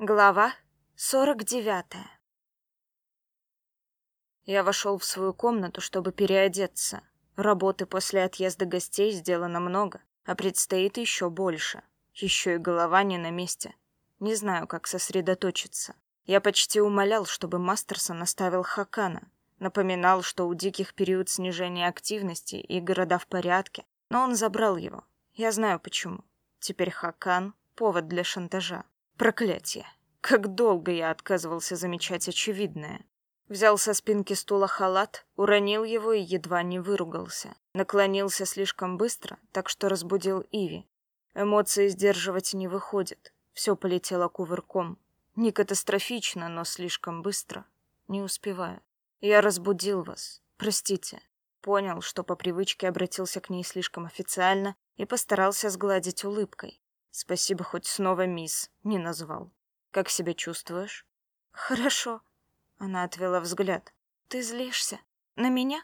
Глава 49 Я вошел в свою комнату, чтобы переодеться. Работы после отъезда гостей сделано много, а предстоит еще больше. Еще и голова не на месте. Не знаю, как сосредоточиться. Я почти умолял, чтобы Мастерсон оставил Хакана. Напоминал, что у диких период снижения активности и города в порядке, но он забрал его. Я знаю почему. Теперь Хакан — повод для шантажа. Проклятие. Как долго я отказывался замечать очевидное. Взял со спинки стула халат, уронил его и едва не выругался. Наклонился слишком быстро, так что разбудил Иви. Эмоции сдерживать не выходит. Все полетело кувырком. Не катастрофично, но слишком быстро. Не успеваю. Я разбудил вас. Простите. Понял, что по привычке обратился к ней слишком официально и постарался сгладить улыбкой. Спасибо, хоть снова мисс не назвал. Как себя чувствуешь? Хорошо. Она отвела взгляд. Ты злишься? На меня?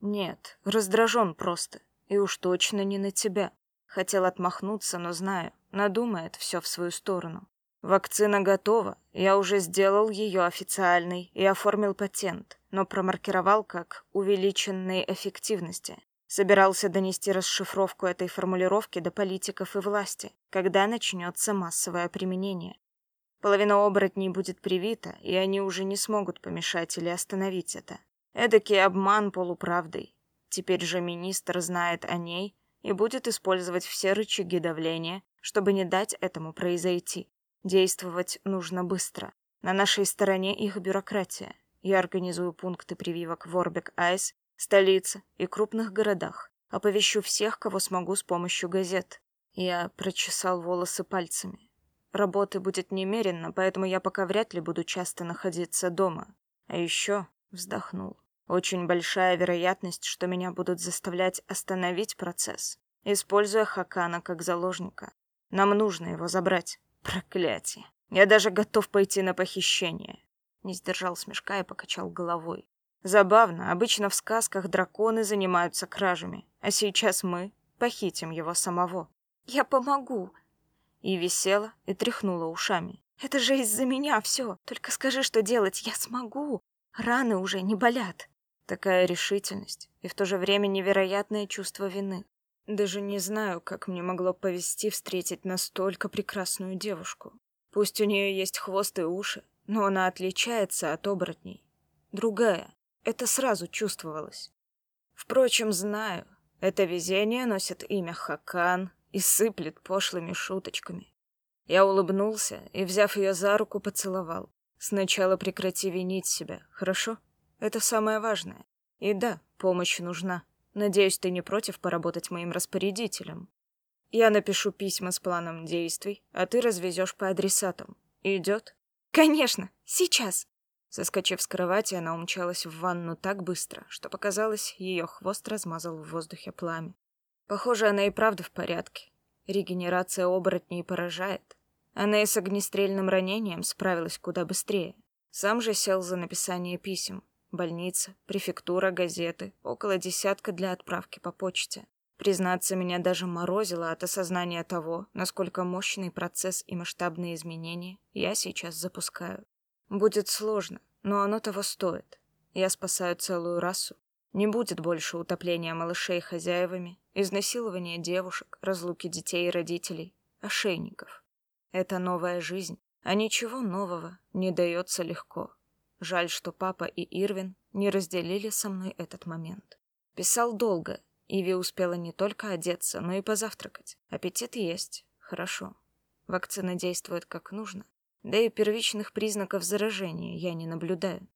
Нет, раздражен просто. И уж точно не на тебя. Хотел отмахнуться, но знаю, надумает все в свою сторону. Вакцина готова, я уже сделал ее официальной и оформил патент, но промаркировал как увеличенной эффективности. Собирался донести расшифровку этой формулировки до политиков и власти, когда начнется массовое применение. Половина оборотней будет привита, и они уже не смогут помешать или остановить это. Эдакий обман полуправдой. Теперь же министр знает о ней и будет использовать все рычаги давления, чтобы не дать этому произойти. Действовать нужно быстро. На нашей стороне их бюрократия. Я организую пункты прививок в Орбек-Айс столице и крупных городах. Оповещу всех, кого смогу с помощью газет. Я прочесал волосы пальцами. Работы будет немерено, поэтому я пока вряд ли буду часто находиться дома. А еще вздохнул. Очень большая вероятность, что меня будут заставлять остановить процесс, используя Хакана как заложника. Нам нужно его забрать. Проклятие. Я даже готов пойти на похищение. Не сдержал смешка и покачал головой. Забавно, обычно в сказках драконы занимаются кражами, а сейчас мы похитим его самого. Я помогу. И висела, и тряхнула ушами. Это же из-за меня все. Только скажи, что делать, я смогу. Раны уже не болят. Такая решительность и в то же время невероятное чувство вины. Даже не знаю, как мне могло повести встретить настолько прекрасную девушку. Пусть у нее есть хвост и уши, но она отличается от оборотней. Другая, это сразу чувствовалось. Впрочем, знаю, это везение носит имя Хакан и сыплет пошлыми шуточками. Я улыбнулся и, взяв ее за руку, поцеловал. Сначала прекрати винить себя, хорошо? Это самое важное. И да, помощь нужна. Надеюсь, ты не против поработать моим распорядителем. Я напишу письма с планом действий, а ты развезешь по адресатам. Идет? Конечно, сейчас. Соскочив с кровати, она умчалась в ванну так быстро, что показалось, ее хвост размазал в воздухе пламя. Похоже, она и правда в порядке. Регенерация оборотней поражает. Она и с огнестрельным ранением справилась куда быстрее. Сам же сел за написание писем. Больница, префектура, газеты, около десятка для отправки по почте. Признаться, меня даже морозило от осознания того, насколько мощный процесс и масштабные изменения я сейчас запускаю. Будет сложно, но оно того стоит. Я спасаю целую расу. Не будет больше утопления малышей хозяевами, изнасилования девушек, разлуки детей и родителей, ошейников. Это новая жизнь, а ничего нового не дается легко. Жаль, что папа и Ирвин не разделили со мной этот момент. Писал долго, Иви успела не только одеться, но и позавтракать. Аппетит есть, хорошо. Вакцина действует как нужно. Да и первичных признаков заражения я не наблюдаю.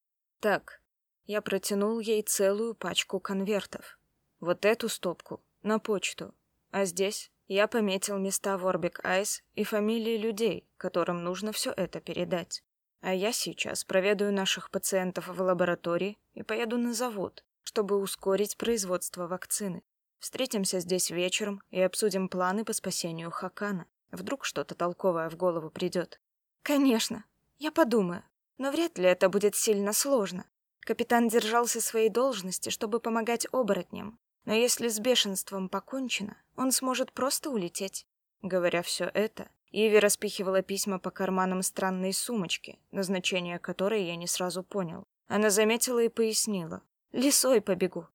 Так, я протянул ей целую пачку конвертов. Вот эту стопку на почту. А здесь я пометил места в Айс и фамилии людей, которым нужно все это передать. А я сейчас проведаю наших пациентов в лаборатории и поеду на завод, чтобы ускорить производство вакцины. Встретимся здесь вечером и обсудим планы по спасению Хакана. Вдруг что-то толковое в голову придет. Конечно, я подумаю, но вряд ли это будет сильно сложно. Капитан держался своей должности, чтобы помогать оборотням, но если с бешенством покончено, он сможет просто улететь. Говоря все это, Иви распихивала письма по карманам странной сумочки, назначение которой я не сразу понял. Она заметила и пояснила. «Лесой побегу».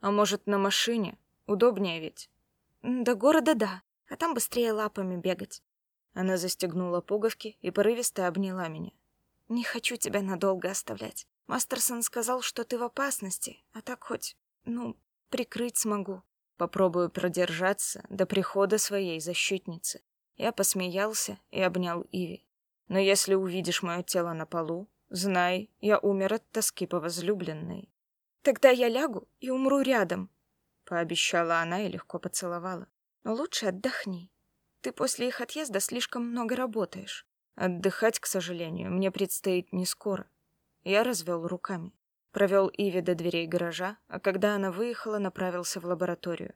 «А может, на машине? Удобнее ведь?» «До города да, а там быстрее лапами бегать». Она застегнула пуговки и порывисто обняла меня. «Не хочу тебя надолго оставлять. Мастерсон сказал, что ты в опасности, а так хоть, ну, прикрыть смогу». Попробую продержаться до прихода своей защитницы. Я посмеялся и обнял Иви. Но если увидишь мое тело на полу, знай, я умер от тоски по возлюбленной. Тогда я лягу и умру рядом, пообещала она и легко поцеловала. Но лучше отдохни. Ты после их отъезда слишком много работаешь. Отдыхать, к сожалению, мне предстоит не скоро. Я развел руками. Провел Иви до дверей гаража, а когда она выехала, направился в лабораторию.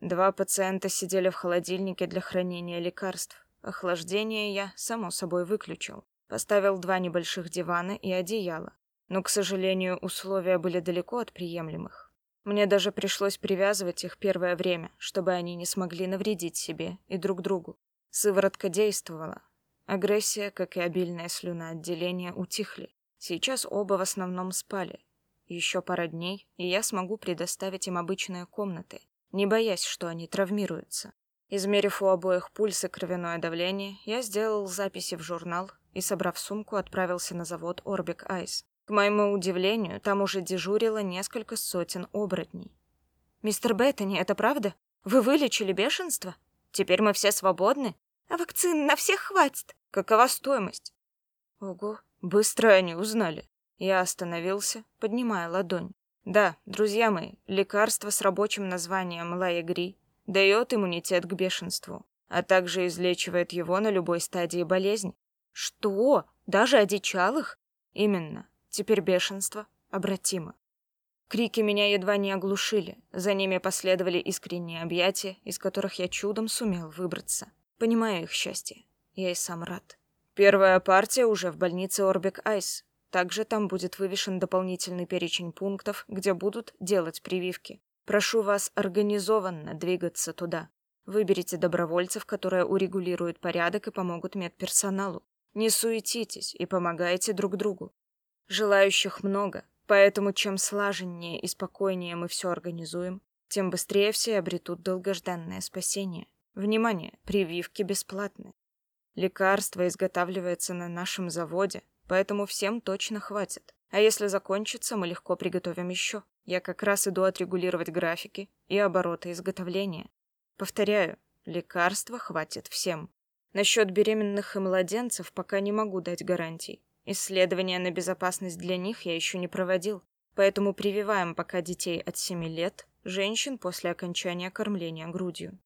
Два пациента сидели в холодильнике для хранения лекарств. Охлаждение я, само собой, выключил. Поставил два небольших дивана и одеяло. Но, к сожалению, условия были далеко от приемлемых. Мне даже пришлось привязывать их первое время, чтобы они не смогли навредить себе и друг другу. Сыворотка действовала. Агрессия, как и обильное слюноотделение, утихли. Сейчас оба в основном спали. Еще пара дней, и я смогу предоставить им обычные комнаты, не боясь, что они травмируются. Измерив у обоих пульс и кровяное давление, я сделал записи в журнал и, собрав сумку, отправился на завод Орбик Айс. К моему удивлению, там уже дежурило несколько сотен оборотней. «Мистер Беттани, это правда? Вы вылечили бешенство? Теперь мы все свободны? А вакцин на всех хватит? Какова стоимость?» Ого, быстро они узнали. Я остановился, поднимая ладонь. Да, друзья мои, лекарство с рабочим названием Лаегри дает иммунитет к бешенству, а также излечивает его на любой стадии болезни. Что? Даже одичалых? Именно. Теперь бешенство обратимо. Крики меня едва не оглушили. За ними последовали искренние объятия, из которых я чудом сумел выбраться. Понимаю их счастье. Я и сам рад. Первая партия уже в больнице Орбик Айс. Также там будет вывешен дополнительный перечень пунктов, где будут делать прививки. Прошу вас организованно двигаться туда. Выберите добровольцев, которые урегулируют порядок и помогут медперсоналу. Не суетитесь и помогайте друг другу. Желающих много, поэтому чем слаженнее и спокойнее мы все организуем, тем быстрее все обретут долгожданное спасение. Внимание, прививки бесплатны. Лекарство изготавливается на нашем заводе, поэтому всем точно хватит. А если закончится, мы легко приготовим еще. Я как раз иду отрегулировать графики и обороты изготовления. Повторяю, лекарства хватит всем. Насчет беременных и младенцев пока не могу дать гарантий. Исследования на безопасность для них я еще не проводил, поэтому прививаем пока детей от 7 лет, женщин после окончания кормления грудью.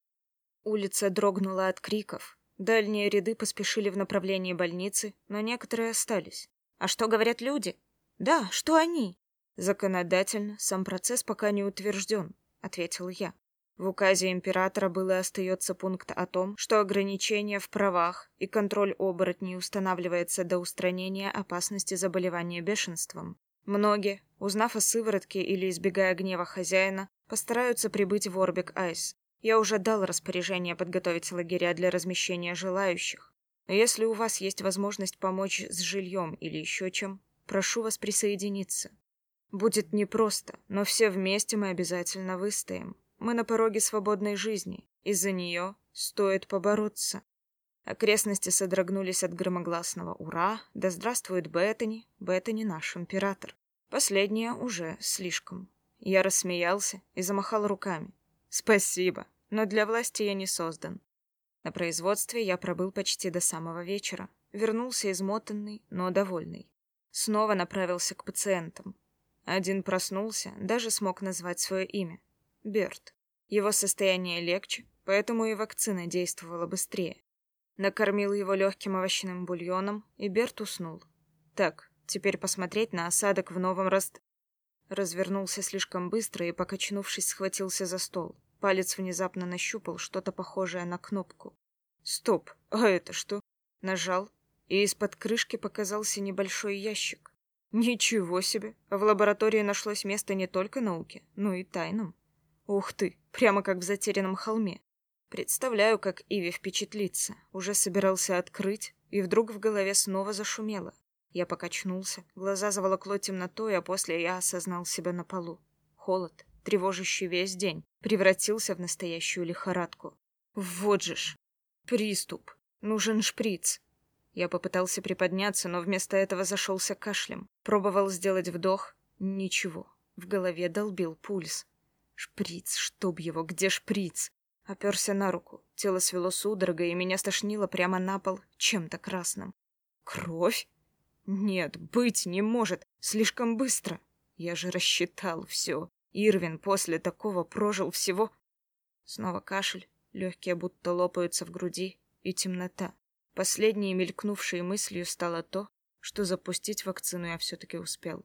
Улица дрогнула от криков, Дальние ряды поспешили в направлении больницы, но некоторые остались. А что говорят люди? Да, что они? Законодательно сам процесс пока не утвержден, ответил я. В указе императора был и остается пункт о том, что ограничение в правах и контроль оборотней устанавливается до устранения опасности заболевания бешенством. Многие, узнав о сыворотке или избегая гнева хозяина, постараются прибыть в Орбик Айс, я уже дал распоряжение подготовить лагеря для размещения желающих. Но если у вас есть возможность помочь с жильем или еще чем, прошу вас присоединиться. Будет непросто, но все вместе мы обязательно выстоим. Мы на пороге свободной жизни, и за нее стоит побороться. Окрестности содрогнулись от громогласного «Ура!» «Да здравствует Беттани! Беттани наш император!» Последнее уже слишком. Я рассмеялся и замахал руками. «Спасибо!» но для власти я не создан. На производстве я пробыл почти до самого вечера. Вернулся измотанный, но довольный. Снова направился к пациентам. Один проснулся, даже смог назвать свое имя. Берт. Его состояние легче, поэтому и вакцина действовала быстрее. Накормил его легким овощным бульоном, и Берт уснул. Так, теперь посмотреть на осадок в новом раст... Развернулся слишком быстро и, покачнувшись, схватился за стол. Палец внезапно нащупал что-то похожее на кнопку. Стоп, а это что? Нажал, и из-под крышки показался небольшой ящик. Ничего себе! В лаборатории нашлось место не только науке, но и тайнам. Ух ты, прямо как в затерянном холме. Представляю, как Иви впечатлится. Уже собирался открыть, и вдруг в голове снова зашумело. Я покачнулся, глаза заволокло темнотой, а после я осознал себя на полу. Холод, тревожащий весь день, превратился в настоящую лихорадку. Вот же ж! Приступ! Нужен шприц! Я попытался приподняться, но вместо этого зашелся кашлем. Пробовал сделать вдох. Ничего. В голове долбил пульс. Шприц, чтоб его, где шприц? Оперся на руку. Тело свело судорогой, и меня стошнило прямо на пол чем-то красным. Кровь? Нет, быть не может. Слишком быстро. Я же рассчитал все. Ирвин после такого прожил всего... Снова кашель, легкие будто лопаются в груди, и темнота. Последней мелькнувшей мыслью стало то, что запустить вакцину я все-таки успел.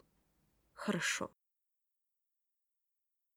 Хорошо.